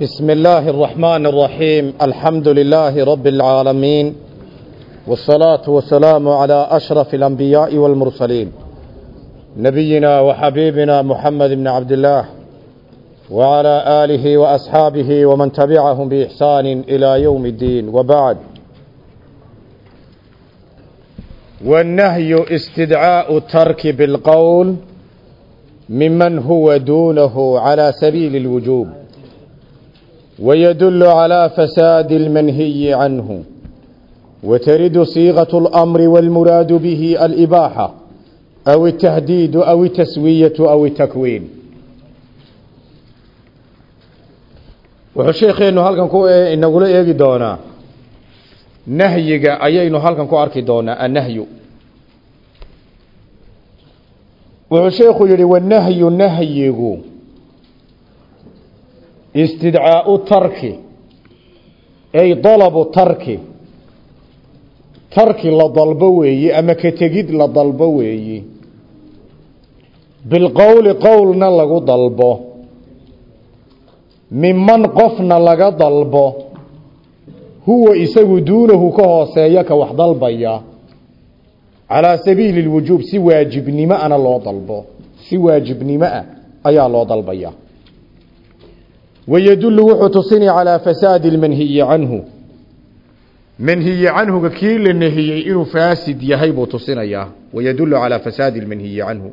بسم الله الرحمن الرحيم الحمد لله رب العالمين والصلاة والسلام على أشرف الأنبياء والمرسلين نبينا وحبيبنا محمد بن عبد الله وعلى آله وأصحابه ومن تبعهم بإحسان إلى يوم الدين وبعد والنهي استدعاء الترك بالقول ممن هو دونه على سبيل الوجوب ويدل على فساد المنهي عنه وترد صيغة الأمر والمراد به الإباحة أو التهديد أو التسوية أو التكوين wuxuu sheekheenu halkan ku inagula eegi doonaa nahyiga ayaynu halkan ku arki doonaa annahyu wuxuu sheekhu yidhi wanahyu nahyigu istidcaau tarki ay dalabu tarki tarki la dalbo weeye ama ka tegid la dalbo weeye bilqowli qowlna lagu dalbo miman qofna laga dalbo huwa isagu duunahu ka hooseeya ka wax dalbaya. Calaa sabiili lwujuub si waajibnimo loo dalbo si waajibnimo ah ayaa loo dalbaya wayadullu wuxuu tusini calaa fasaadi lmanhiyi canhu manhiyi canhuga kii la nahiyey inuu faasid yahay buu tusinayaa wayadullu calaa fasaadi lmanhiyi canhu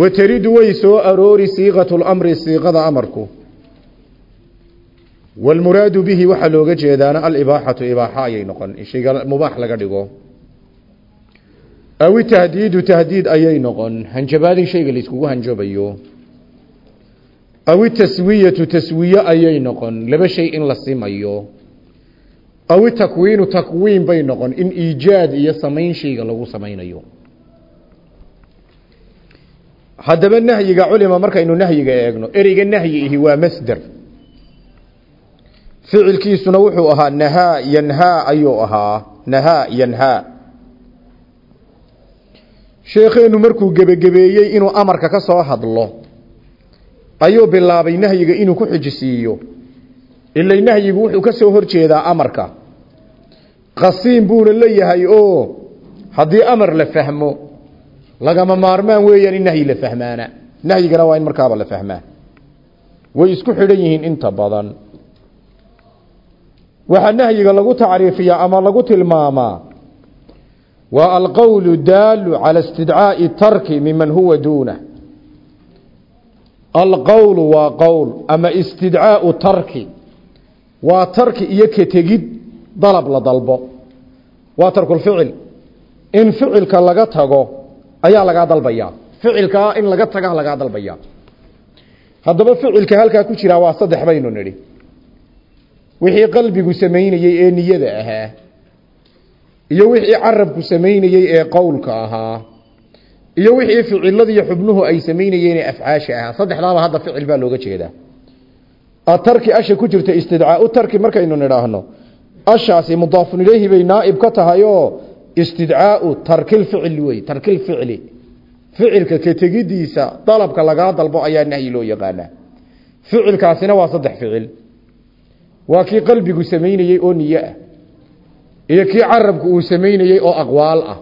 wataridu way soo aroori siiqatu lamri siiqada amarku waalmuraadu bihi waxaa looga jeedaana alibaaxatu ibaaxa ayay noqon shayga mubaax laga dhigo aw itahdiidu tahdiid ayay noqon hanjabaad in shayga layskugu hanjabayo aw itaswiyatu taswiye ayay noqon. Laba shay in la simayo. Aw itakwiinu takwiin bay noqon. In iijaad iyo samayn shayga lagu samaynayo. Haddaba nahyiga culima markaynu nahyiga eegno. Ereyga nahyi ihi waa masder. Ficilkiisuna wuxuu ahaa nahaa yanhaa ayuu ahaa. Nahaa yanhaa sheekheenu markuu gebagabeeyey inuu amarka ka soo hadlo ayuu bilaabay nahyiga inuu ku xijisiiyo ilay nahyigu wuxuu ka soo horjeedaa amarka. Qasiim buuna leeyahay oo haddii amar la fahmo lagama maarmaan weeyaan in nahyi la fahmaana. Nahyigana waa in markaaba la fahmaa way isku xidhan yihiin inta badan. Waxaa nahyiga lagu tacriifiyaa ama lagu tilmaamaa waa alqowlu daalu cala istidcaa'i tarki miman huwa duuna alqowlu waa qowl ama istidcaau tarki. Waa tarki iyo ka tegid dalab la dalbo. Waa tarkulficil in ficilka laga tago ayaa lagaa dalbayaa ficilkaa in laga taga lagaa dalbayaa haddaba ficilka halkaa ku jiraa waa saddex baynu nidhi. Wixii qalbigu samaynayey ee niyada ahaa iyo wixii carabku samaynayey ee qowlka ahaa iyo wixii ficiladiiyo xubnuhu ay samaynayeen ee afcaasha ahaa. Saddexdaaba hadda ficil baa looga jeedaa. Atarki asha ku jirta istidcaau tarki markaynu nidhaahno ashaasi mudaafun ilayhi bay naaib ka tahay istidcaau tarkilficli wey tarkilficli ficilka ka tegidiisa dalabka lagaa dalbo ayaa nahyi loo yaqaanaa. Ficilkaasina waa saddex ficil. Waa kii qalbigu samaynayey oo niye ah iyo kii carabku uu samaynayey oo aqwaal ah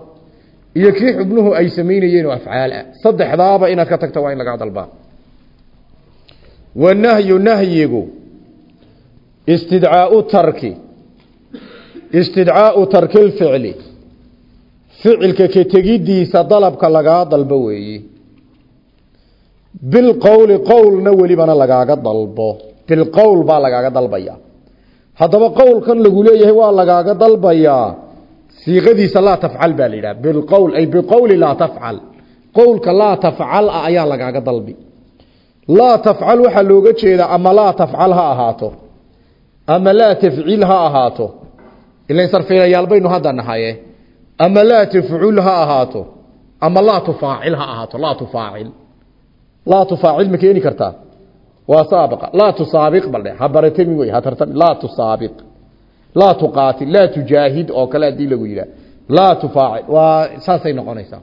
iyo kii xubnuhu ay samaynayeen oo afcaal ah. Saddexdaaba inaad ka tagto waa in lagaa dalbaa wanahyu nahyigu istidcaau tarki istidcaau tarkilficli ficilka ka tegidiisa dalabka lagaa dalbo weeye bilqowli qowlna welibana lagaaga dalbo. Bilqowl baa lagaaga dalbaya. Haddaba qowlkan lagu leeyahay waa lagaaga dalbayaa siiqadiisa laa tafcal baa la yidhaha. Bilqowl ay biqowli laa tafcal. Qowlka laa tafcal ah ayaa lagaaga dalbi. Laa tafcal waxaa looga jeedaa ama laa tafcal ha ahaato. Ama laa tafcil ha ahaato. Ilan sarfiilayaal baynu hadda nahaye. Ama laa tafcul ha ahaato. Ama laa tufaacil ha ahaato. Laa tufaacil. Laa tufaacil ma keeni kartaa? Waa saabiqa. Laa tusaabiq baldhe ha baratami wey ha tartami. Laa tusaabiq laa tuqaatil laa tujaahid oo kale haddii lagu yidhaha laa tufaacil waa saasay noqonaysaa.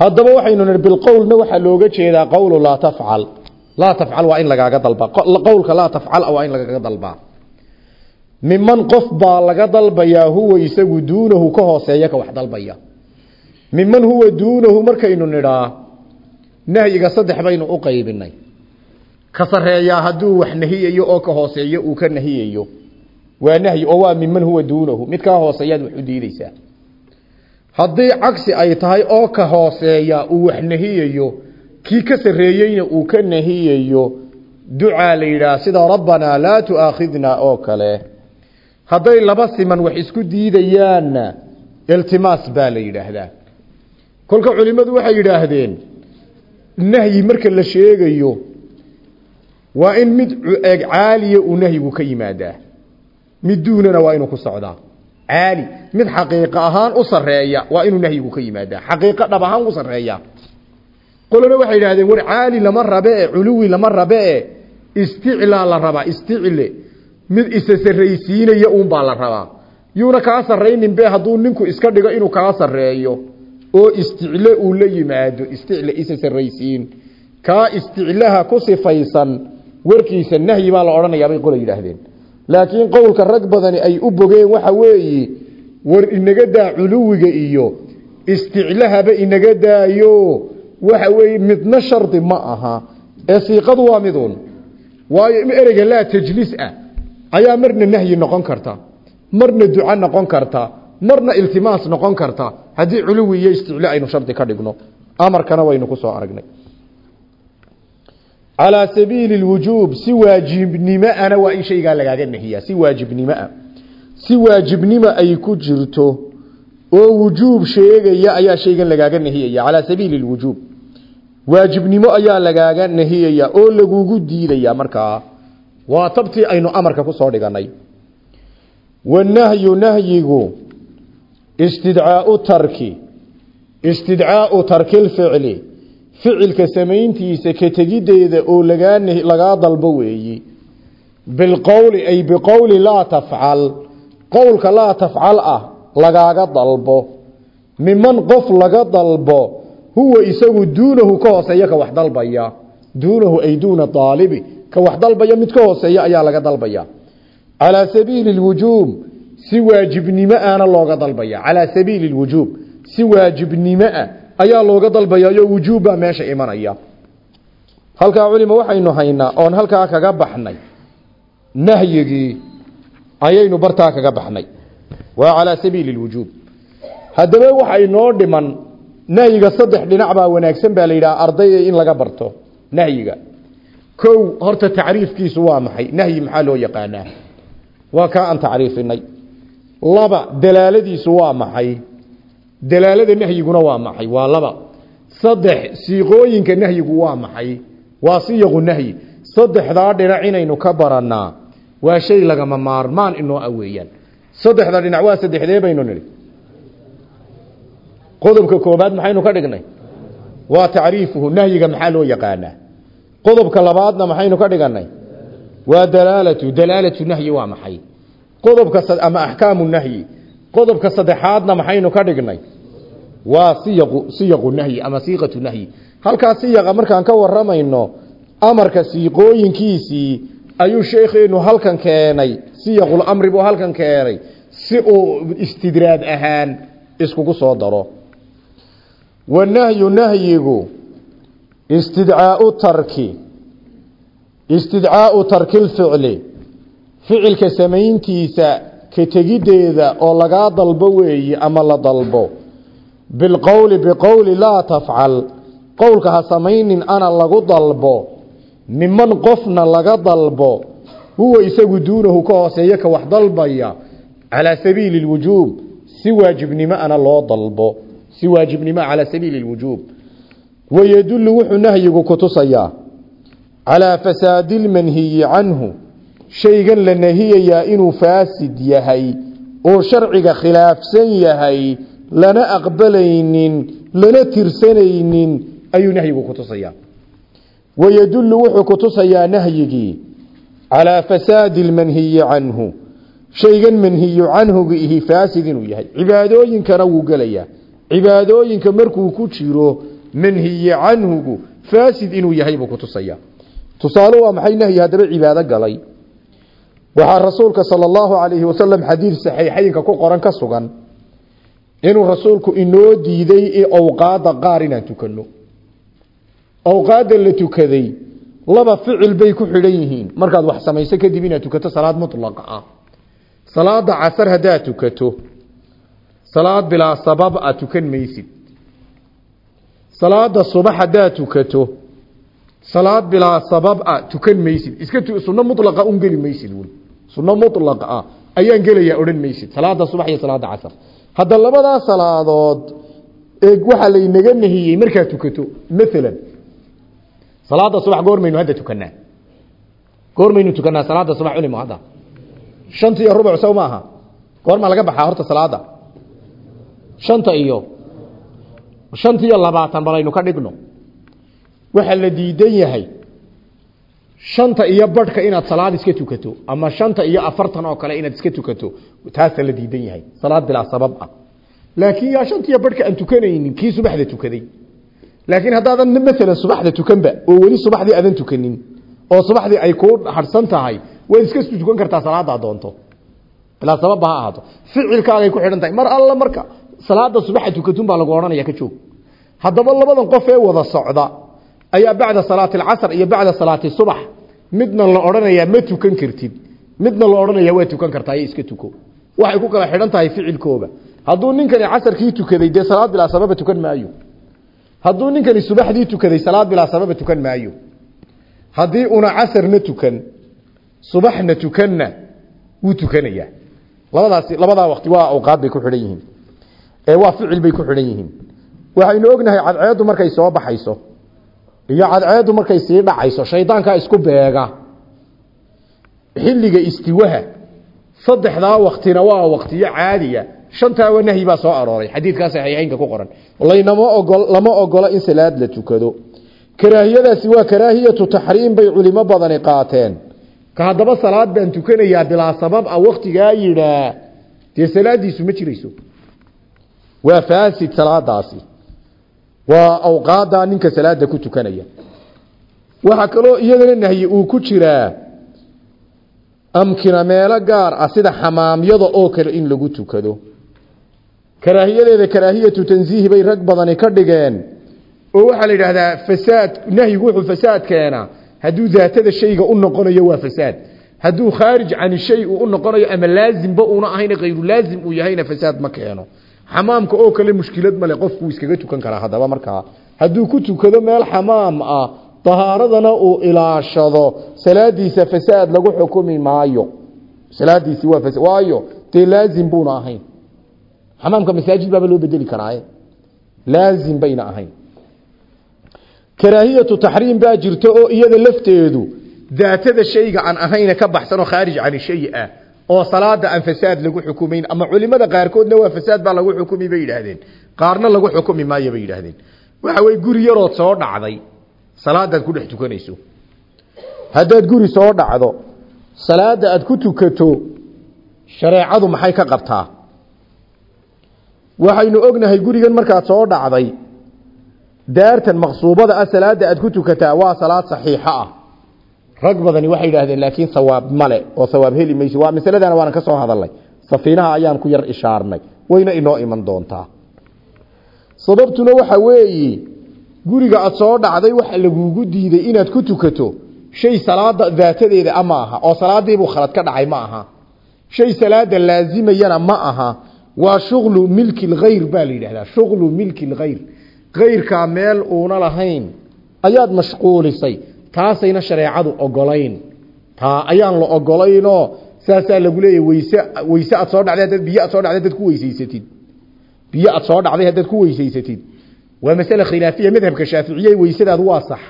Haddaba waxaynu nihi bilqowlna waxaa looga jeedaa qowlu laa tafcal. Laa tafcal waa in lagaaga dalbaa. Qowlka laa tafcal waa in lagaga dalbaa. Miman qof baa laga dalbayaa huwa isagu duunahu ka hooseeya ka wax dalbaya. Miman huwa duunahu markaynu nidhaa nahyiga saddex baynu ka sareeyaa hadduu wax nahiyayo oo ka hooseeyo uu ka nahiyayo waa nahyi oo waa miman huwa duunahu. Mid kaa hooseeyaad wax u diideysaa haddii cagsi ay tahay oo ka hooseeya uu wax nahiyayo kii ka sareeyeyna uu ka nahiyayo ducaa la yidhaah sida rabbanaa laa tu'aakhidnaa oo kale. Hadday laba siman wax isku diidayaanna iltimaas baa la yidhaahdaa. Kolka culimmadu waxay yidhaahdeen nahyi marka la sheegayo waa in mid eeg caaliya uu nahyigu ka yimaadaa. Mid duunana waa inuu ku socdaa caali mid xaqiiqo ahaan u sareeya waa inuu nahyigu ka yimaadaa. Xaqiiqo dhab ahaan u sareeya qolona waxay yidhahdeen war caali lama rabe culuwi lama rabe isticlaa la rabaa isticle. Mid isa sarraysiinaya uunbaa la rabaa. Yuuna kaa sarraynin be hadduu ninku iska dhigo inuu kaa sarreeyo. Oo isticle uu yimaado isticle isa kaa isticlaha ku sifaysan warkiisa nahyi baa la odhanayaa bay qola yidhaahdeen. Laakiin qowlka rag badani ay u bogeen waxa weeye war inaga daa culuwiga iyo isticlahaba inaga daayo. Waxa weeye midna shardi ma aha. Ee siiqadu waa midun waayo ereyga laa tajlis ah. Ayaa marna nahyi noqon karta. Marna duco noqon karta. Marna iltimaas noqon karta. Haddii culuwi iyo isticlo aynu shardi ka dhigno amarkana waynu ku soo aragnay calaa sabiili lwujuub si waajibnimoana waa in shaygaa lagaaga nahiyaa si waajibnimoa si waajibnimo ay ku jirto oo wujuub sheegaya ayaa shaygan lagaaga nahiyaya calaa sabiili lwujuub waajibnimo ayaa lagaaga nahiyaya oo lagugu diidaya markaa waa tabtii aynu amarka ku soo dhiganay wanahyu nahyigu istidcaau tarki istidcaau tarki lficli ficilka samayntiisa ka tegideeda oo lagaa lagaa dalbo weeyi. Bilqowli ay biqowli laa tafcal. Qowlka laa tafcal ah lagaaga dalbo. Miman qof laga dalbo huwa isagu duunahu ka hooseeya ka wax dalbaya. Duunahu ay duuna aalibi ka wax dalbaya mid ka hooseeya ayaa laga dalbaya. Calaa sabiili lwujuub si waajibnimo ana looga dalbaya. Calaa sabiili lwujuub si waajibnimoa ayaa looga dalbayayo wujuub baa meesha imanaya. Halkaa culima waxaynu haynaa oon halkaa kaga baxnay nahyigii ayaynu bartaa kaga baxnay. Waa calaa sabiili lwujuub. Haddaba waxa inoo dhiman nahyiga saddex dhinac baa wanaagsan baa la yidhaha ardayda in laga barto nahyiga. Kow horta tacriifkiisu waa maxay? Nahyi maxaa loo yaqaanaa? Waa kaa aan tacriifinay. Laba dalaaladiisu waa maxay dalaalada nahyiguna waa maxay? Waa laba. Saddex siiqooyinka nahyigu waa maxay? Waa siyaqu nahyi. Saddexdaa dhinac inaynu ka barannaa waa shay lagama maarmaan inoo ah weeyaan dhinac waa saddexdee baynu nidhi. Qodobka koobaad maxaynu ka dhignay? Waa tacriifuhu nahyiga maxaa loo yaqaanaa? Qodobka labaadna maxaynu ka dhiganay? Waa dalaalatu dalaalatu nahyi waa maxay? Qodobka ama axkaamu nahyi. Qodobka saddexaadna maxaynu ka dhignay waa siyaqu siyaqu nahyi ama siiqatu nahyi. Halkaas siyaqa markaan ka waramayno amarka siiqooyinkiisii ayuu sheekheenu halkan keenay siyaqul amri buu halkan keenay si uu istidraad ahaan iskugu soo daro. Wanahyu nahyigu istidcaau tarki istidcaau tarki lficli ficilka samayntiisa ka tegideeda oo lagaa dalbo weeye ama la dalbo bilqowli biqowli laa tafcal qowlka ha samaynin ana lagu dalbo miman qofna laga dalbo huwa isagu duunahu ka hooseeya ka wax dalbaya calaa sabiili lwujuub si waajibnimo ana loo dalbo si waajibnimo calaa sabiili lwujuub wayadullu wuxuu nahyigu ku tusayaa calaa fasaadi lmanhiyi canhu shaygan la nahiyayaa inuu faasid yahay oo sharciga khilaafsan yahay lana aqbalaynin lana tirsanaynin ayuu nahyigu ku tusayaa. Wayadullu wuxuu ku tusayaa nahyigii calaa fasaadi lmanhiyi canhu. Shaygan manhiyu canhuga ihi faasid inuu yahay. Cibaadooyinkana wuu gelayaa. Cibaadooyinka markuu ku jiro manhiyi canhugu faasid inuu yahay buu ku tusayaa. Tusaale waa maxay nahyi haddaba cibaado galay? Waxaa rasuulka sala allahu calayhi wasalam xadiid saxiixayinka ku qoran ka sugan inuu rasuulku inoo diiday awqaadda qaar inaan tukanno. Awqaadda la tukaday laba ficil bay ku xidhan yihiin. Markaad wax samayso kadib inaad tukato salaad mutlaqa ah. Salaada casar haddaad tukato salaad bilaa sabab a tukan maysid. Salaada subax haddaad tukato salaad bilaa sabab a tukan maysid. Iska sunno mutlaqa un geli maysid sunno mutlaqa ah ayaan gelayaa odhan maysid. Salaada subax iyo salaada casar hadda labadaa salaadood ee waxaa laynaga nahiyey markaad tukato. Maalan salaada subax goormaynu hadda tukanaa goormaynu tukanaa salaada subax culimo hadda. Shanta iyo rubuc sow maaha goormaa laga baxaa horta salaada shanta iyo shanta iyo labaatan balaynu ka dhigno. Waxaa la diidan yahay shanta iyo badhka inaad salaad iska tukato ama shanta iyo afartan oo kale inaad iska tukato taasaa la diidan yahay. Salaad bilaa sabab ah. Laakiin yaa shanta iyo badhka aan tukanaynin kii subaxda tukaday? Laakiin haddaadan maalan subaxda tukanba oo weli subaxdii aadan tukanin oo subaxdii ay kuu harsan tahay waad iska tukan kartaa salaada doonto. Ilaa sababba ha ahaato. Ficilkaagay ku xidhan tahay mar alla marka salaada subaxa tukatun baa lagu odhanaya ka joog. Haddaba labadan qof ee wada socda ayaa bacda salaati alcasr iyo bacda salaati subax. Midna la odhanayaa ma tukan kartid. Midna la odhanayaa waa tukan kartaa iska tuko. Waxay ku kala xidhan tahay ficilkooga hadduu ninkani casarkii tukaday dee salaad bilaa sababa tukan maayo. Hadduu ninkani subaxdii tukaday salaad bilaa sababa tukan maayo. Haddii una casarna tukan subaxna tukanna wuu tukanayaa. Labadaasi labadaa waqti waa awqaad bay ku xidhan yihiin. Ee waa ficil bay ku xidhan yihiin. Waxaynu ognahay cadceeddu markay soo baxayso iyo cadceeddu markay sii dhacayso shaydaankaa isku beega. Xilliga istiwaha saddexdaa waktina waa waktiyo caadiya shantaaba nahyi baa soo arooray xadiidkaa saxiixeynka ku qoran. Laynama ogol lama ogola in salaad la tukado. Karaahiyadaasi waa karaahiyatu taxriim bay culimo badani qaateen. Ka haddaba salaad baan tukanayaa bilaa sabab a waktigaa yidhaa. Dee salaadiisu ma jirayso. Waa faasid salaadaasi waa awqaadaa ninka salaada ku tukanaya. Waxaa kaloo iyadana nahyi uu ku jiraa amkina meelo gaar ah sida xamaamyada oo kale in lagu tukado. Karaahiyadeeda karaahiyatu tansiihi bay rag badani ka dhigeen oo waxaa la yidhaahdaa fasaad nahyigu wuxuu fasaad keenaa. Hadduu daatada shayga u noqonayo waa fasaad. Hadduu khaarij can shay uu u noqonayo ama laazimba uuna ahayn khayru laazim uu yahayna fasaad ma keeno xamaamka oo kale mushkilad male qofku iskaga tukan karaa haddaba markaa hadduu ku tukado meel xamaam ah tahaaradana uu ilaashado salaadiisa fasaad lagu xukumi maayo. Salaadiisi waa fasad waayo dee laazim buuna ahayn. Xamaamka masaajid baaba loo bedeli karaaye. Laazim bayna ahayn. Karaahiyatu taxriim baa jirta oo iyada lafteedu daatada shayga aan ahayna ka baxsan oo khaarij can shay ah oo salaada aan fasaad lagu xukumayn ama culimada qaarkoodna waa fasaad baa lagu xukumi bay yidhaahdeen. Qaarna lagu xukumi maayo bay yidhaahdeen. Waxa weye guri yarood soo dhacday salaadaad ku dhex tukanayso. Haddaad guri soo dhacdo salaada aad ku tukato shareecadu maxay ka qabtaa? Waxaynu ognahay gurigan markaad soo dhacday daartan maqsuubada ah salaada aad ku tukataa waa salaad saxiixa ah rag badani waxay yidhaahdeen laakiin sawaab male oo sawaab heli mayso waa masaladana waanan ka soo hadalnay safiinaha ayaan ku yar ishaarnay. Wayna inoo iman doontaa. Sababtuna waxa weeye guriga aad soo dhacday waxa lagugu diiday inaad ku tukato shay salaada daatadeeda ama aha oo salaadiibuu khalad ka dhacay ma aha. Shay salaada laazimayana ma aha. Waa shuqlu milki lkhayr baa la yidhahdaa shuqlu milki lkhayr kayrkaa meel uuna lahayn ayaad mashquulisay taasayna shareecadu ogolayn taa ayaan la ogolaynoo saasaa lagu leeyahy weyse weyse aad soo dhacday haddaad biyo aad soo dhacday haddaad ku weysaysatid. Biyo aad soo dhacday haddaad ku weysaysatid. Waa masale khilaafiya madhabka shaaficiye weysadaadu waa sax.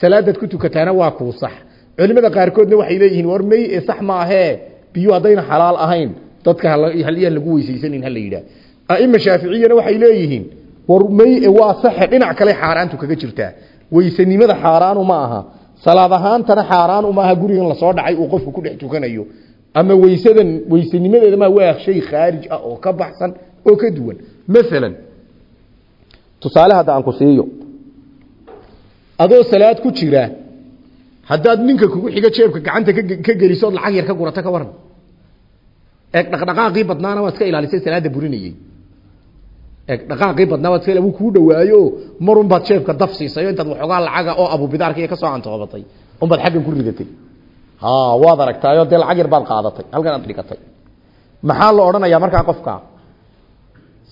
Salaadaad ku tukataana waa kuu sax. Culimada qaarkoodna waxay leeyihiin war mey ee sax maahee biyo haddayna xalaal ahayn. Dadka halyaan lagu weysaysanin hala yidhaah. Aima shaaficiyana waxay leeyihiin war mey waa saxe dhinac kale xaaraantu kaga jirtaa weysanimada xaaraanu ma aha. Salaad ahaantana xaaraanu ma aha gurigan la soo dhacay uu qofku ku dhex tukanayo. Ama weysadan weysanimadeeda ma waa shay khaarij ah oo ka baxsan oo ka duwan. Maalan tusaale hadda aan ku siiyo. Adoo salaad ku jira haddaad ninka kugu xiga jeebka gacanta ka geliso lacag yar ka gurata ka waran. Eeg dhaqdhaqaaqii badnaana waad iska ilaalisay salaada burinayey dhaqaaqii badnaa iska wuu kuu dhawaayo. Marun baad jeebka daf siisayo intaad waxoogaa lacaga oo abubidaarka iyo ka soo antoobatay unbaad xaggan ku ridatay waad aragtaayo dee lacag yar baad qaadatay halkan aad dhigatay. Maxaa la odhanayaa markaa qofka?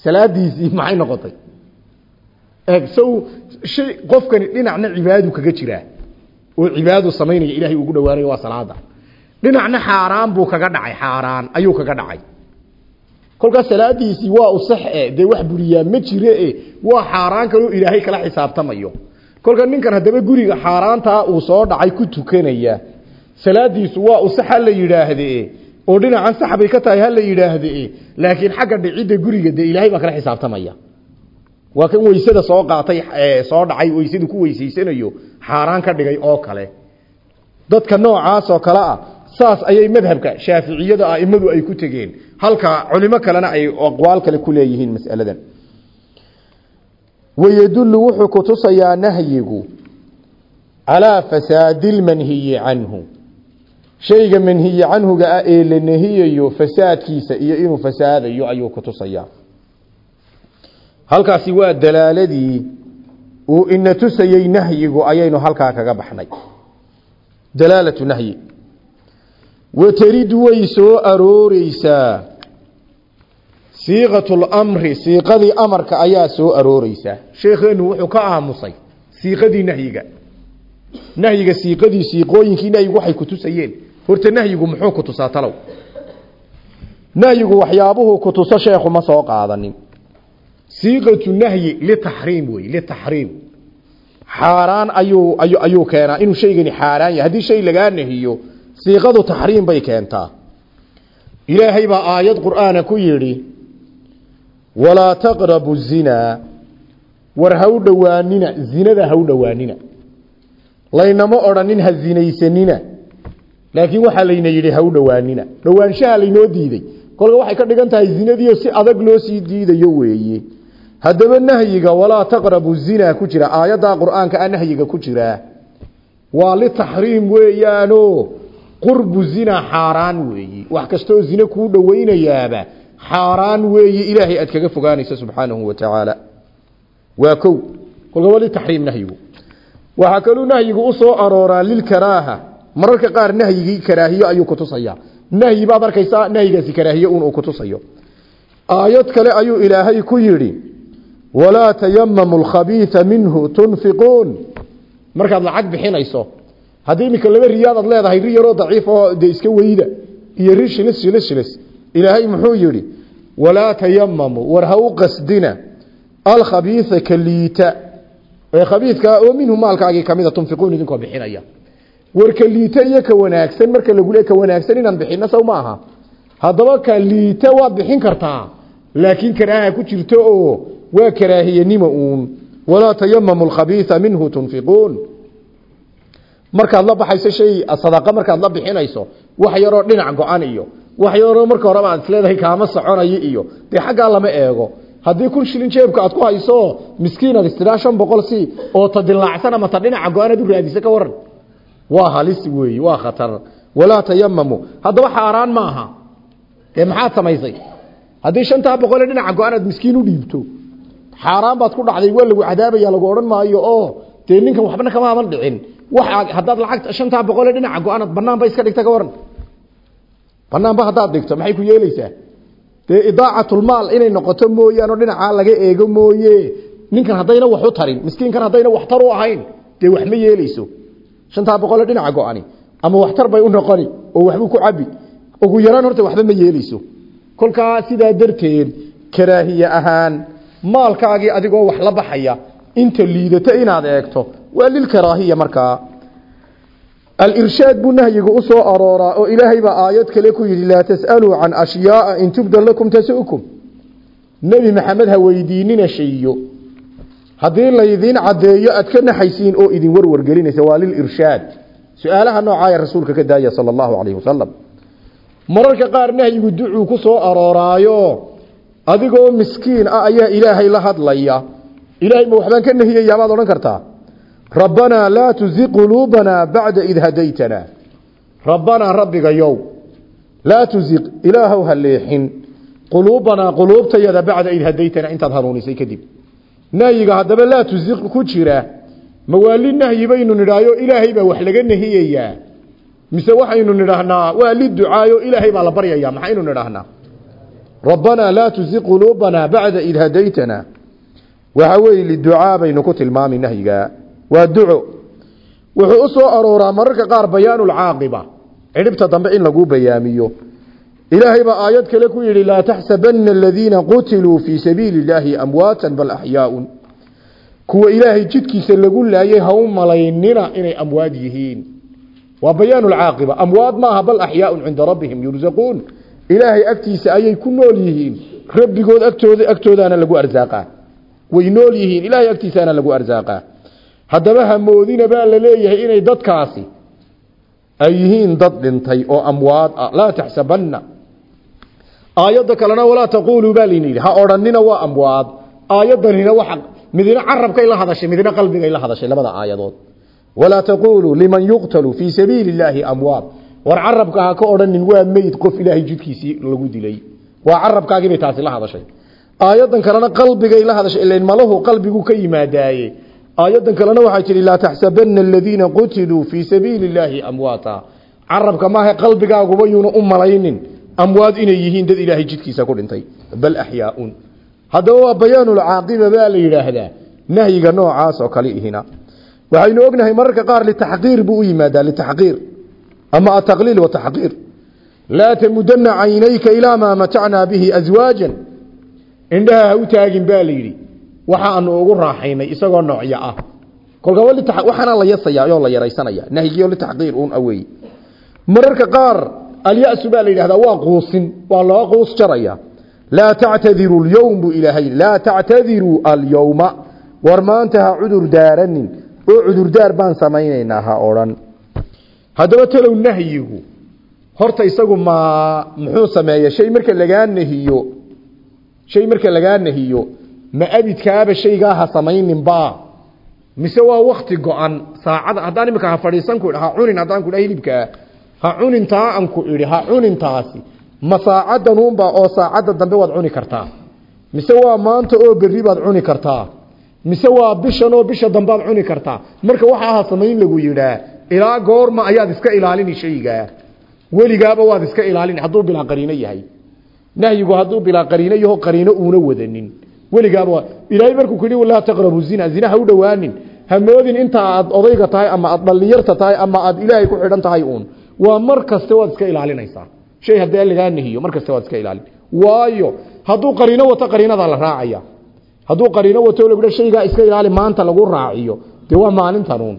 Salaadiisii maxay noqotay? Sow shay qofkani dhinacna cibaadadu kaga jiraa oo cibaadadu samaynaya ilaahay ugu dhawaanayo waa salaada. Dhinacna xaaraan buu kaga dhacay xaaraan ayuu kaga dhacay kolkaas salaadiisii waa u sax e dee wax buriyaa ma jire e waa xaaraan kaloo ilaahay kala xisaabtamayo. kolka ninkan haddaba guriga xaaraantaa uu soo dhacay ku tukanaya salaadiisu waa u sax ha la yidhaahde oo dhinacan sax bay ka tahay ha la yidhaahde laakiin xagga dhicidda guriga dee ilaahay baa kala xisaabtamaya. waa kan weysada soo qaatay soo dhacay weysadu ku weysaysanayo xaaraan ka dhigay oo kale. dadka noocaas oo kale ah saas ayay madhabka shaaficiyada aimadu ay ku tegeen. Halka culimo kalena ay aqwaal kale ku leeyihiin mas'aladan. Wayadullu wuxuu ku tusayaa nahyigu calaa fasaadi lmanhiyi canhu. Shayga manhiyi canhuga ah ee la nehiyayo fasaadkiisa iyo inuu fasaadayo ayuu ku tusayaa. Halkaasi waa dalaaladii uu ina tusayey nahyigu ayaynu halkaa kaga baxnay. Dalaalatu nahyi wataridu way soo arooreysaa siiqatu lamri siiqadii amarka ayaa soo arooreysaa sheekheenu wuxuu ka aamusay siiqadii nahyiga. Nahyiga siiqadii siiqooyinkii nahyigu waxay ku tusayeen. Horta nahyigu muxuu ku tusaa talow? Nahyigu waxyaabuhuu ku tuso sheekhu ma soo qaadanin. Siiqatu nahyi litaxriim wey litaxriim xaaraan ayuu ayu ayuu keenaa inuu shaygani xaaraan yahay. Haddii shay lagaa nahiyo siiqadu taxriim bay keentaa. Ilaahay baa aayad qur'aana ku yidhi walaa taqrabu zinaa war ha u dhowaanina zinada ha u dhowaanina. Laynama odhanin ha zinaysanina. Laakiin waxaa layna yidhi ha u dhowaanina. Dhowaanshaha laynoo diiday. Kolka waxay ka dhigan tahay zinadiio si adag loo sii diidayo weeye haddaba nahyiga walaa taqrabu zinaa ku jira aayaddaa qur'aanka a nahyiga ku jiraa waa litaxriim weeyaano qurbu zinaa xaaraan weeyi. Wax kastoo zine kuu dhowaynayaaba xaaraan weeyi ilaahay aad kaga fogaanaysa subxaanahu wa tacaala. Waa kow kolka litaxriim nahyigu. Waxaa kaluu nahyigu u soo arooraa lilkaraaha mararka qaar nahyigii karaahiyo ayuu kutusayaa nahyi baad arkaysaa nahyigaasi karaahiye un uu kutusayo aayad kale ayuu ilaahay ku yidhi walaa tayamamu lkhabiia minhu tunfiquun. Markaad lacag bixinayso haddii iminka laba riyaad aad leedahay ri yaroo daciif oo iska weyda iyo ri shilis shilis shilis ilaahay muxuu yidhi walaa tayamamu war u qasdina alkhabiia ka liita ee khabiidkaa oo minhu maalkaagii kamida tunfiquun idinkoo bixinaya. War liita iyo ka wanaagsan marka lagu le ka wanaagsan inaan bixino saw ma aha. Ka liita waad bixin kartaa laakiin karaaha ku jirto oo waa karaahiyanimo uun. Walaa tayamamu alkhabiia minhu tunfiquun markaad la baxayso shay sadaqa markaad la bixinayso wax yaroo dhinac go-an iyo wax yaroo marka horeba aad isleedahay kaama soconayo iyo dee xaggaa lama eego. Haddii kun shilin jeebka aad ku hayso miskiinaad istiraa shan boqol si oo ta dilaacsan ama ta dhinaca go-anaad u raadisa ka waran waa halis weeye waa khatar. Walaa tayamamu haddaba xaaraan ma aha. Dee maxaad samaysay? Haddii shantaa boqolee dhinaca go-anaad miskiin u dhiibto xaaraan baad ku dhacday waa lagu cadaabaya lagu odhan maayo oo dee ninkan waxbana kama aman dhicin waxa haddaad lacag shantaa boqolee dhinaca go-anaad banaanba iska dhigta ka waran banaanba haddaad dhigto maxay ku yeeleysaa dee idaacatlmaal inay noqoto mooyaane oo dhinacaa laga eego mooye. Ninkan haddayna wax u tarin miskiinkan haddayna waxtar u ahayn dee wax ma yeeleyso shantaa boqolee dhinaca go-ani ama waxtar bay u noqoni oo waxbuu ku cabi ugu yaraan horta waxba ma yeeleyso kolkaa sidaa darteed karaahiye ahaan maalkaagii adigoo wax la baxaya inta liidato inaad eegto. Waa lilkaraahiya markaa alirshaad buu nahyigu u soo arooraa oo ilaahay baa aayad kale ku yidhi laa tas'aluu can ashyaaa in tubda lakum tasu'kum nebi maxamed ha weydiinina shayo haddii laydiin caddeeyo aad ka naxaysiin oo idin warwargelinaysa waa lilirshaad su'aalaha noocaaya rasuulka ka daaya sala allahu calayhi wasalam mararka qaar nahyigu ducuu ku soo arooraayo. Adigoo miskiin ah ayaa ilaahay la hadlaya ilaahay ma waxbaan ka nahiyayaa baad odhan kartaa. Rabbanaa laa tuziq quluubanaa bacda id hadaytanaa rabbanaa rabbigayow laa tuziq ilaahow ha leexin. Quluubanaa quluubtayada bacda id hadaytanaa intaad hanuunisay kadib. Nahyiga haddaba laa tuziq ku jira. Mawaali nahyi baynu nidhaayo ilaahay baa wax laga nahiyayaa. Mise waxaynu nidhaahnaa waa liducaayo ilaahay baa la baryayaa maxaynu nidhaahnaa? Rabbanaa laa tuziq quluubanaa bacda id hadaytanaa waxa weeye liducaa baynu ku tilmaami nahyiga. Waa duco. Wuxuu u soo arooraa mararka qaar bayaanulcaaqiba cidhibta dambe in lagu bayaamiyo. Ilaahay baa aayad kale ku yidhi laa taxsabana aladiina qutiluu fii sabiili illaahi amwaatan bal axyaaun. Kuwa ilaahay jidkiisa lagu laayay ha u malaynina inay amwaad yihiin. Waa bayaanulcaaqiba amwaad maaha bal axyaaun cinda rabbihim yursaquun ilaahay agtiisa ayay ku nool yihiin. Rabbigood agtooda agtoodaana lagu arsaaqaa way nool yihiin ilaahay agtiisaana lagu arsaaqaa. Haddaba hamoodina baa la leeyahay inay dadkaasi ay yihiin dad dhintay oo amwaad ah. Laa taxsabanna. Aayadda kalena walaa taquuluu baa yidhi. Ha odhanina waa amwaad. Aayaddanina waxa midina carabkay la hadashay midina qalbigay la hadashay labada aayadood. Walaa taquuluu liman yuqtalu fii sabiili illaahi amwaad. War carabka ha ka odhanin waa meyd qof ilaahay jidkiisii lagu dilay. Waa carabkaagiibay taasi la hadashay aayaddan kalena qalbigay la hadashay ilain malahu qalbigu ka yimaadaaye aayaddan kalena waxay tihi laa taxsabana aladiina qutiluu fii sabiili illaahi amwaata. Carabka maaha qalbigaaguba yuuna u amwaad inay yihiin dad ilaahay jidkiisa ku dhintay. Bal axyaaun haddaba waa bayaanulcaaqiba baa la yidhaahdaa. Nahyiga noocaas oo kale ihina. Waxaynu ognahay mararka qaar litaxqiir buu u yimaadaa litaxqiir. Ama ataqliil wataxqiir laa tamudana caynayka ilaa maa matacnaa bihi aswaajan indhaha ha u taagin baa la yidhi waxaanu ugu raaxaynay isagoo noocyo ah. Kolka waxaana la yasaya oo la yaraysanaya. Nahyigiio litaxqiir uun awey. Mararka qaar alyasu baa la yidhahdaa waa quusin waa loo quus jaraya. Laa tactadiru lyowm buu ilaahay laa tactadiruu alyowma war maanta ha cudur daaranin. Oo cudurdaar baan samaynaynaa ha odhan. Talow nahyigu horta isagu ma muxuu sameeya shay marka lagaa nahiyo shay marka lagaa nahiyo ma abidkaaba shaygaa ha samayninba? Mise waa wakti go-an saacada haddaan imika ha fadhiisan ku ha cunin haddaan ku idha hilibkaa ha cunintaa aan ku idhi ha cunintaasi ma saacaddanuunba oo saacadda dambe waad cuni kartaa? Mise waa maanta oo berri baad cuni kartaa? Mise waa bishan oo bisha dambaad cuni kartaa? Marka waxaa ha samayn lagu yidhaa ilaa goorma ayaad iska ilaalini shaygaa weligaaba waad iska ilaalini hadduu bilaa qariino yahay nahyigu hadduu bilaa qariino yaho qariino uuna wadanin weligaaba ilaahay markuu ku yidhi taqrabu zina zina ha u dhowaanin ha inta aad odayga tahay ama aad dhallinyarta tahay ama aad ilaahay ku xidhan tahay uun waa mar waad iska ilaalinaysaa shay haddii lagaa nahiyo mar waad iska ilaalin waayo hadduu qariino wato qariinadaa la raacaya hadduu qariino wato lagu shaygaa iska ilaali maanta lagu raaciyo dee waa maalintanuun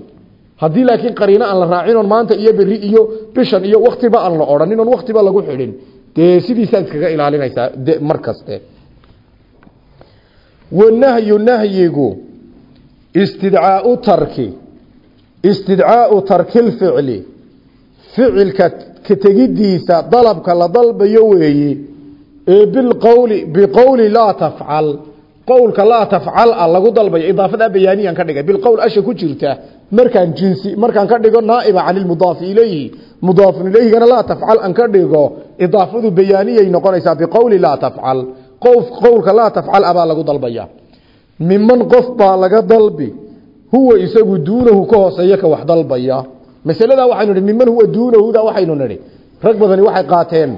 haddii laakiin qariino aan la raacinoon maanta iyo berri iyo bishan iyo waktiba aan la odhanin oon lagu xidhin dee sidiisaad iskaga ilaalinaysaa mar kaste. Wanahyu nahyigu istidcaau tarki istidcaau tarki lficli ficilka ka tegidiisa dalabka la dalbayo weeye ee bilqowli biqowli laa tafcal. Qowlka laa tafcal a lagu dalbayo idaafada bayaaniyan ka dhigay bilqowl asha ku jirta markaan jinsi markaan ka dhigo naaiba can ilmudaafi ilayhi. Mudaafun ilayhigana laa tafcal aan ka dhigo idaafadu bayaaniyay noqonaysaa biqowli laa tafcal. Qowlka laa tafcal abaa lagu dalbaya. Miman qof baa laga dalbi huwa isagu duunahu ka hooseeya ka wax dalbaya. Masaladaa waxaynu nihi miman huwa duunahuda waxaynu nidhi. Rag badani waxay qaateen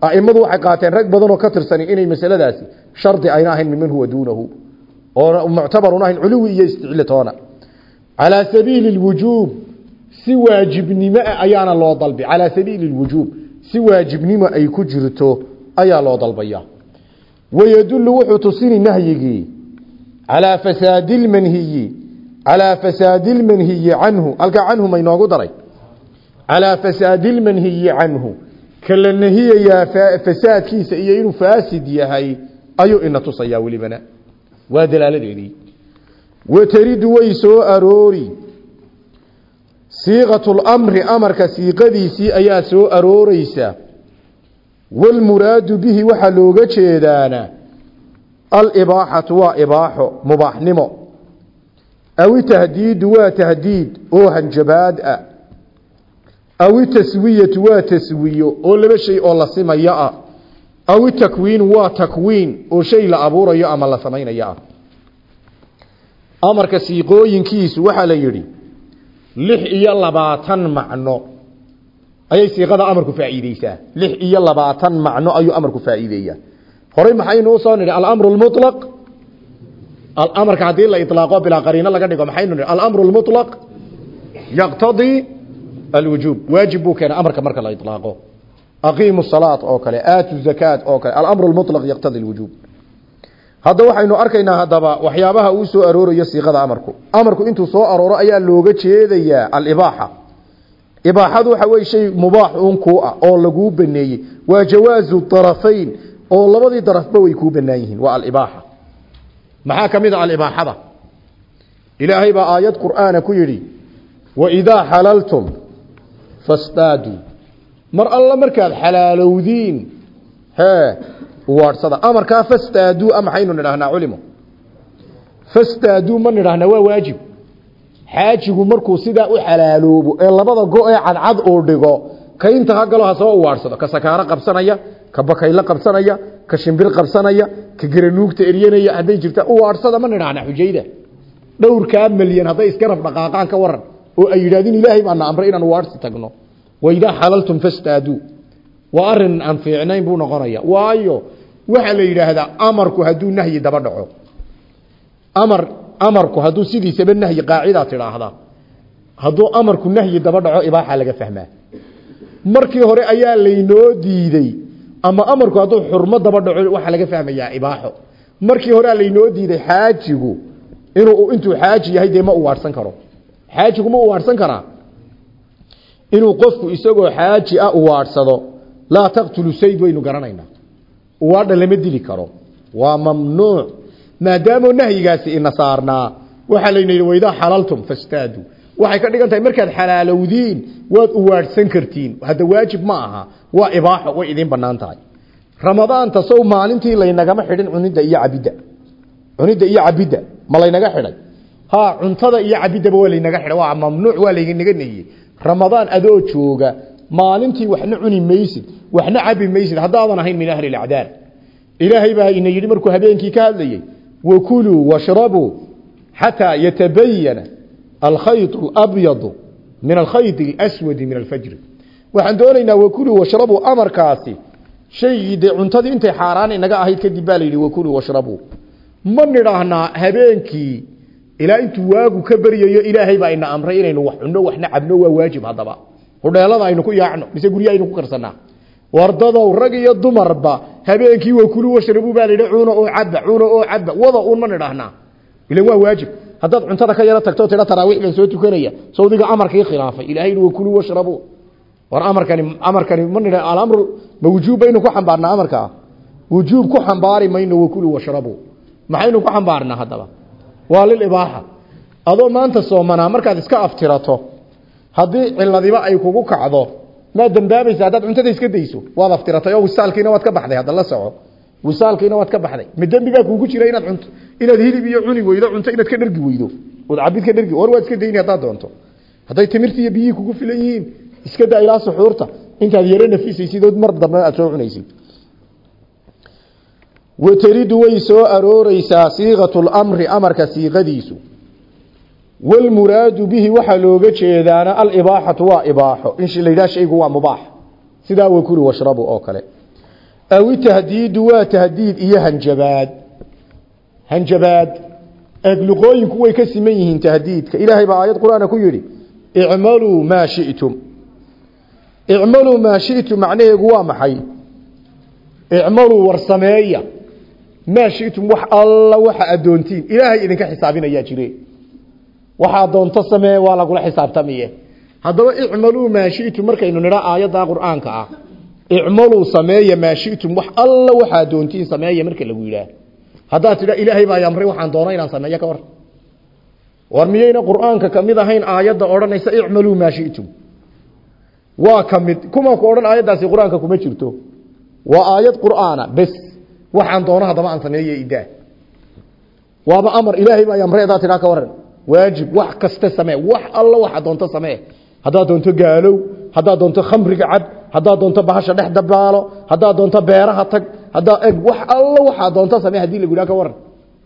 aimadu waxay qaateen rag badanoo ka tirsani inay masaladaasi shardi ayna ahayn huwa duunahu. Oo muctabarun ahayn culuwi iyo isticlitoona calaa sabiili lwujuub si waajibnimo ah ayaana loo dalbi. Calaa sabiili lwujuub si waajibnimo ay ku jirto ayaa loo dalbaya. Wayadullu wuxuu tusini nahyigii. Calaa fasaadi lmanhiyi calaa fasaadi lmanhiyi canhu. Halkaa canhu maynoogu daray. Calaa fasaadi lmanhiyi canhu. Ka la nahiyayaa fasaadkiisa iyo inuu faasid yahay ayuu ina tusayaa welibana waa dalaaladeedii wataridu way soo aroori. Siiqatu lamri amarka siiqadiisii ayaa soo arooreysa walmuraadu bihi waxaa looga jeedaana. Alibaaxatu waa ibaaxo mubaaxnimo. Awi tahdiidu waa tahdiid oo hanjabaad ah. Awi taswiyatu waa taswiyo oo laba shay oo la simayo ah. Awi takwiin waa takwiin oo shay la abuurayo ama la samaynayo ah amarka siiqooyinkiisu waxaa la yidhi lix iyo labaatan macno. Ayay siiqada amarku faa'iideysaa lix iyo labaatan macno ayuu amarku faa'iideeyaa. Horey maxaynu u soo nidhi? Alamru lmutlaq amarka haddii la ilaaqo bilaa qariino laga dhigo maxaynu nidhi? Alamru lmutlaq yaqtadii alwujuub waajib buu keenay amarka marka la ilaaqo aqiimu salaat oo kale aatu zakaat oo kale. Alamru lmutlaq yaqtadi alwujuub hadda waxaynu arkaynaa haddaba waxyaabaha uu soo aroorayo siiqada amarku. Amarku intuu soo arooro ayaa looga jeedayaa alibaaxa. Ibaaxadu waxa weye shay mubaax uun kuu ah oo laguu baneeyey. Waa jawaazu darafayn oo labadii darafba way kuu banaan yihiin. Waa alibaaxa. Maxaa ka mid a alibaaxada? Ilaahay baa aayad qur'aana ku yidhi waidaa xalaltum fastaaduu. Mar alla markaad xalaalowdiin hee uwaadhsada amarkaa fastaaduu a maxaynu nidhahnaa culimo fastaaduu ma nidhahnaa waa waajib. Xaajigu markuu sidaa u xalaaloobo ee labada go ee cadcad uu dhigo ka inta ha galo ha soo uwaadhsado ka sakaaro qabsanaya ka bakaylo qabsanaya ka shimbir qabsanaya ka garanuugta eryanaya hadday jirta uwaadhsada ma nidhaahna xujayda. Dhowrkaa malyan hadday isgarab dhaqaaqaan ka waran oo ay yidhahdeen ilaahay baana amray inaan uwaadhsi tagno. Waidaa xalaltum fastaaduu waa arrin aan fiicnayn buu noqonaya. Waayo waxaa la yidhaahdaa amarku hadduu nahyi daba dhaco. Amar amarku hadduu sidiisaba nahyi qaacidaa tidhaahdaa. Hadduu amarku nahyi daba dhaco ibaaxa laga fahmaa. Markii hore ayaa laynoo diidey ama amarku hadduu xurmo daba dhaco waxaa laga fahmayaa ibaaxo. Markii horea laynoo diiday xaajigu. Inuu intuu xaaji yahay dee ma uwaadhsan karo. Xaajigu ma uwaadhsan karaa? Inuu qofku isagoo xaaji ah uwaadhsado laa taqtulu sayd waynu garanaynaa. Uwaadha lama dili karo. Waa mamnuuc. Maadaamoo nahyigaasi ina saarnaa waxaa layna yidhi waidaa xalaltum waxay ka dhigan tahay markaad xalaalowdiin waad uwaadhsan kartiin. Hadda waajib ma aha. Waa ibaaxo way idiin bannaan tahay. Ramadaanta sow maalintii laynagama xidhin cunidda iyo cabidda. Cunidda iyo cabidda ma laynaga xidhay. Ha cuntada iyo cabiddaba waa laynaga xidhay. Waa mamnuuc waa laynaga nehiyey ramadaan adoo jooga maalintii waxna cuni maysid waxna cabi maysid haddaadan ahayn min ahli lacdaar ilaahay baa ina yidhi markuu habeenkii ka hadlayey wakuluu washrabuu xataa yatabayana alkhayط اlabyadu min alkhayط اlaswadi min alfajri waxaan doonaynaa wakuluu washrabuu amarkaasi shaygii dee cuntadii intay xaaraan inaga ahayd kadib baa la yidhi wakuluu washrabuu ma nidhaahnaa habeenkii ilaa intuu waagu ka beryayo ilaahay baa ina amray inaynu wax cunno waxna cabno waa waajib haddaba hudheelada aynu ku yaacno mise gurya aynu ku karsanaa. Wardadow rag iyo dumarba habeenkii wakuluu washrabuu baa la yidhi cuno oo caba cuno oo caba wada uun ma nidhaahnaa ilan waa waajib. Haddaad cuntada ka yaro tagto tidha taraawiix baan soo tukanaya. Sawdiga amarkii khilaafay ilaahay wakuluu washrabuu war amarkani amarkani ma nidha alamru ma wujuub ku xambaarnaa amarkaa wujuub ku xambaari mayno wakuluu washrabuu maxaynu ku xambaarnaa haddaba? Waa lilibaaxa adoo maanta soomanaa markaad iska aftirato haddii ciladiba ay kugu kacdo maad dambaabaysa haddaad cuntada iska dayso waad aftiratay oo wisaalkiina waad ka baxday hadda la soco. Wisaalkiina waad ka baxday. Ma dembi baa kuugu inaad cunto? Inaad hilib iyo cuni weydo cunto inaad ka dhergi weydo. Ood cabid ka dhergi war waad iska dayni haddaad doonto. Hadday timirta iyo biyihii kugu filan yihiin iska daa ilaa suxuurta. Intaad yaro nafisaysid mar dambe aad soo cunaysid. Wataridu way soo arooreysaa siiqatu lamri amarka siiqadiisu walmuraadu bihi waxaa looga jeedaana alibaaxatu waa ibaaxo in la yidhaha shaygu waa mubaax sidaa wakuli washrabu oo kale aw tahdiidu waa tahdiid iyo hanjabaad hanjabaad eegluqooyinku way ka siman yihiin tahdiidka ilaahay baa aayad qur'aana ku yidhi icmaluu maa shi'tum icmaluu maa shi'tum macnaheegu waa maxay icmaluu war sameeya maa shi'tum wax alla waxa addoontiin ilaahay idinka xisaabinayaa jire waxaa doonto samee waa lagula xisaabtamiye haddaba icmaluu maa shi'tum markaynu nidha aayaddaa qur'aanka ah. Icmaluu sameeya maa wax alla waxaa doontiin sameeya marka lagu yidhaah. Haddaad tidha ilaahay baa amray waxaan doono inaan sameeyo ka war. War miyayna qur'aanka ka mid ahayn aayadda odhanaysa icmaluu maa waa ka mid kuma ku odhan aayaddaasi qur'aanka kuma jirto. Waa aayad qur'aana bes waxaan doono haddaba aan sameeye idaa waaba amar ilaahay baa amray haddaad tidhaa ka waran waajib wax kasta samee wax alla waxa doonto samee. Haddaad doonto gaalow haddaad doonto khamriga cab haddaad doonto bahasha dhex dabaalo haddaad doonto beeraha tag haddaa eg wax alla waxaa doonto samee haddii lagu yidhaha ka waran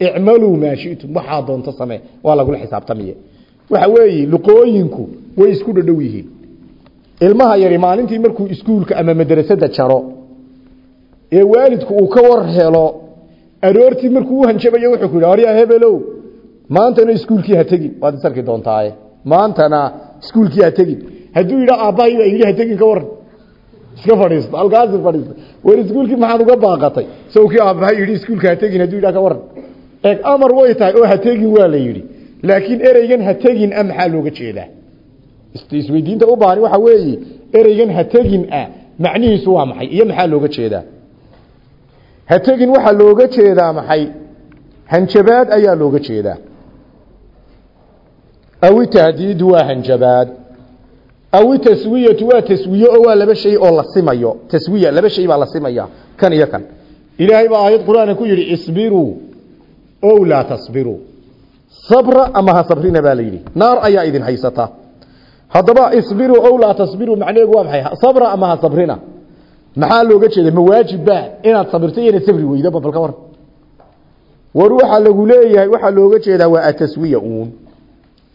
icmaluu maa shi'tum waxaa doonto samee waa lagula xisaabtamiye waxa weeye luqooyinku way isku dhadhow yihiin. Ilmaha yari maalintii markuu iskuulka ama madrasada jaro ee waalidku uu ka war helo aroortii markuu u hanjabayo wuxuu ku yidhi arya hebelow maantana iskuulkii ha tegin. Waad isarki doontaaye maantana iskuulkii ha tegin. Hadduu yidhaa aabbahay baa yidhi ha tegin ka waran iska fadhiisto halkaasi fadhiisto war iskuulkii maxaad uga baaqatay? Sawkii aabbahay yidhi iskuulka ha tegin hadduu yidhaa ka waran eeg amar way tahay oo ha tegin waa la yidhi. Laakiin ereygan ha tegin a maxaa looga jeedaa? Isweydiinta u baahani waxa weeye ereygan ha tegin ah macnihiisu waa maxay? Iyo maxaa looga jeedaa? Ha tegin waxaa looga jeedaa maxay? Hanjabaad ayaa looga jeedaa awi tahdiidu waa hanjabaad awi taswiyatu waa taswiye oo waa laba shay oo la simayo taswiya laba shay baa la simaya kan iyo kan ilaahay baa aayad qur'aan ku yidhi isbiruu ow laa tasbiruu sabra ama ha sabrina baa la yidhi naar ayaa idin haysata haddaba isbiruu ow laa tasbiruu macnaheegu waa maxay sabra ama ha sabrina maxaa looga jeeda ma waajib baa inaad sabirto iyo inaad sabri weydo bal ka war war waxaa lagu leeyahay waxaa looga jeedaa waa ataswiya uun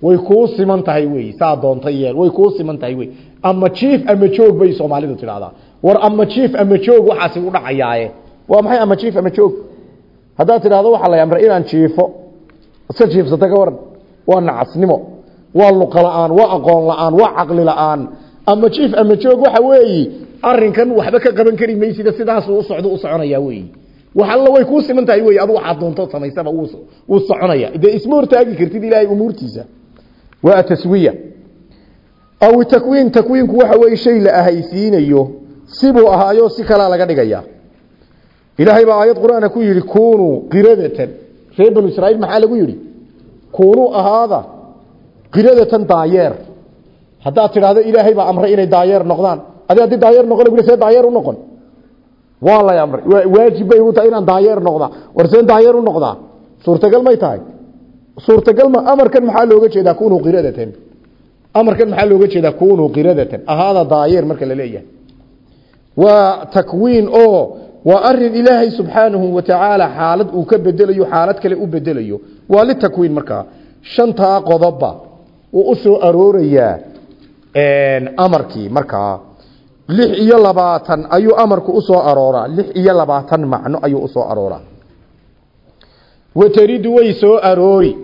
way kuu siman tahay wey saa doonta yeel way kuu siman tahay wey. Ama jiif ama joog bay soomaalidu tidhahdaa war ama jiif ama joog waxaasi u dhacayaaye. Waa maxay ama jiif ama joog haddaad tidhahdo waxaa la amray inaan jiifo iska jiifsata ka waran. Waa nacasnimo. Waa luqa la'aan. Waa aqoon la'aan. Waa caqli la'aan. Ama jiif ama joog waxa weeyi arinkan waxba ka qaban kari maysida sidaasuu u socdo u soconaya weyi wax alla way kuu siman tahay wey adu waxaad doonto samaysaba wuu soconaya dee kartid ilaahay umuurtiisa waa taswiya. Aw takwiin takwiinku waxa weeye shay la ahaysiinayo sibuu ahaayo si kalaa laga dhigaya. Ilaahay baa aayad qur'aana ku yidhi kunuu qiradatan. Reer banu maxaa lagu yidhi? Kunuu ahaada qiradatan daayeer. Haddaad tidhaahdo ilaahay baa amray inay daayeer noqdaan. Adi haddii daayeer noqon lagu see daayeer u noqon. Waa lay amray. Waajib bay u tahay inaan daayeer noqdaa war seen u noqdaa. Suurtagal may tahay suurtagal ma amarkan maxaa looga jeedaa? Kunuu qiradatan. Amarkan maxaa looga jeedaa? Kunuu qiradatan. Ahaada daayeer marka la leeyahay. Waa takwiin oo waa arrin ilaahay subxaanahu wa tacaala xaalad uu ka bedelayo xaalad kale u bedelayo. Waa litakwiin markaa shantaa qodobba uu u soo aroorayaa amarkii markaa lix ayuu amarku u soo arooraa. Lix iyo macno ayuu u soo arooraa. Wataridu way soo aroori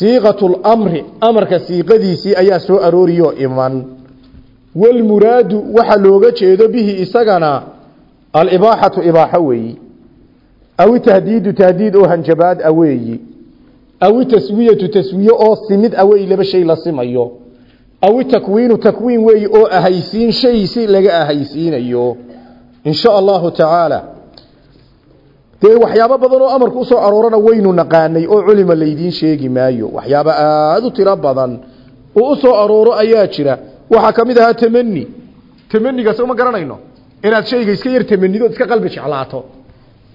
siiqatulamri amarka siiqadiisii ayaa soo arooriyoo iman. Walmuraadu waxa looga jeedo bihi isagana alibaaxatu ibaaxo weeyi. Aw tahdiidu tahdiid oo hanjabaad a weeyi aw taswiyatu taswiye oo simid a weeyi laba shay la simayo. Aw takwiinu takwiin weeyi oo ahaysiin shay si laga ahaysiinayo. In sha allahu tacaala dee waxyaabo badan oo amarka u soo aroorana waynu naqaanay oo culima laydiin sheegi maayo. Waxyaabo aada u tiro badan oo u soo arooro ayaa jira. Waxaa ka mid ahaa tamani tamaniga soo ma garanayno. Inaad shayga iska yar tamanido iska qalbi jeclaato.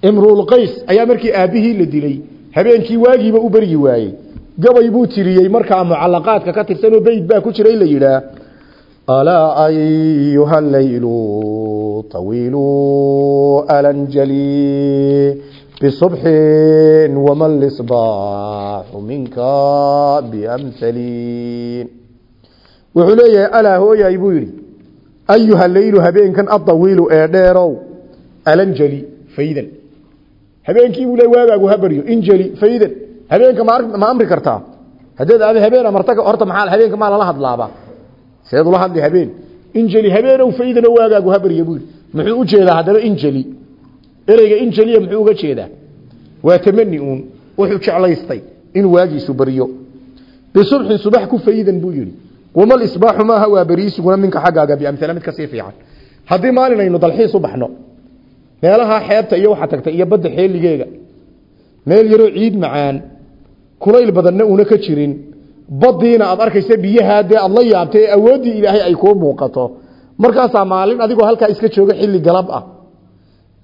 Imruulqays ayaa markii aabbihii la dilay habeenkii waagiiba u beryi waayey. Gabay buu tiriyey markaa mucalaqaadka ka tirsanoo beyd baa ku jiray la yidhaah alaa ayuha laylu tawiilu alanjali bisubxin wama lisbaaxu minka biamhaliin wuxuu leeyahay alaa hooyay buu yidhi ayuha leylu habeenkan adawiilu ee dheerow alanjali faydan habeenkii buu le waagaagu ha baryo injali faydan habeenka ma amri kartaa haddaed aad habeen amarta horta maxaa habeenka maa lala hadlaaba seed ula hadli habeen. Injali habeenow faydano waagaagu ha baryo buu muxuu u jeedaa haddaba injali ereyga injaliya muxuu uga jeedaa? Waa tamani uun. Wuxuu jeclaystay inuu waagiisu baryo. Bisubxin subax ku faydan buu yidhi. Wamal isbaaxu maaha waa beriisiguna minka xaggaaga biamala mid ka sii fiican. Haddii maalin aynu dalxiis u baxno meelaha xeebta iyo waxaa tagtay iyo badda xeeligeega meel yaroo ciid macaan kulayl badanna una ka jirin badiina aad arkaysa biyahaa dee aad la yaabta ee awooddii ilaahay ay kuu muuqato. Markaasaa maalin adigoo halkaa iska jooga xilli galab ah.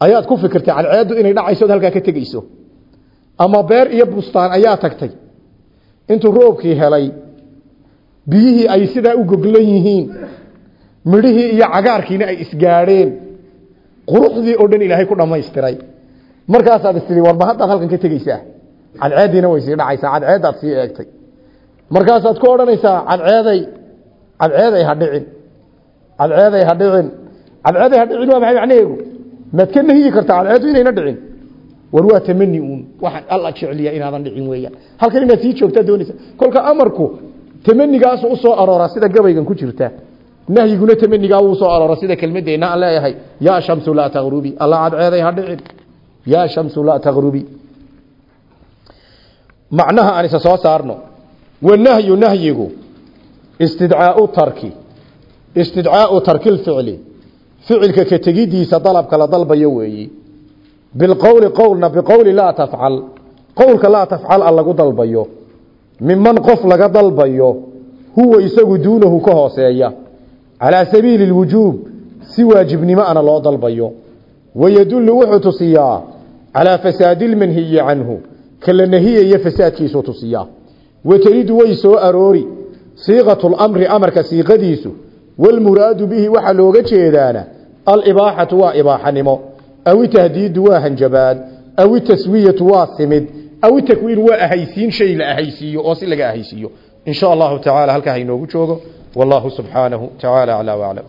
Ayaad ku fikirtay cadceeddu inay dhacayso od ka tegeyso ama beer iyo bustaan ayaa tagtay. Intuu roobkii helay biyihii ay sidaa u goglan yihiin midhihii iyo cagaarkiina ay isgaadheen quruxdii oo dhan ilaahay ku dhammaystiray. Markaasaad istiri warba haddaad halkan ka tegeysaa cadceediina way sii dhacaysaa cadceeddaad sii eegtay markaasaad ku odhanaysaa cadceeday cadceeday ha dhicin cadceeday ha dhicin cadceeday ha dhicin waa maxay macnaheegu maad ka nahiyi kartaa cadceedu inayna dhicin. War waa tamani uun waxaan alla jecliya inaadan dhicin weeyaan. Halkan inaad sii joogtaa doonaysa kolka amarku tamanigaasu u soo aroora sida gabaygan ku jirta. Nahyiguna tamanigaa wuu soo aroora sida kelmadeenna aan leeyahay. Yaa shamsu laa taqrubi alla cadceeday ha dhicin. Yaa shamsu laa taqrubi macnaha aan isa soo saarno wanahyu nahyigu istidcaau tarki istidcaau tarki lficli ficilka ka tegidiisa dalabka la dalbayo weeyi. Bilqowli qowlna biqowli laa tafcal qowlka laa tafcal a lagu dalbayo. Miman qof laga dalbayo huwa isagu duunahu ka hooseeya. Calaa sabiili lwujuub si waajibnimo ana loo dalbayo. Wayadullu wuxuu tusiyaa calaa fasaadi lmanhiyi canhu kala nahiyaya fasaadkiisu tusiyaa watelidu way soo aroori. Siiqatu lamri amarka siiqadiisu walmuraadu bihi waxaa looga jeedaana alibaaxatu waa ibaaxanimo aw itahdiidu waa hanjabaad. Aw itaswiyatu waa simid. Aw itakwiin waa ahaysiin shay la ahaysiiyo oo si laga ahaysiiyo. In sha allahu tacaala halkaa hainoogu joogo. Wallahu subxaanahu tacaala aclaa waclam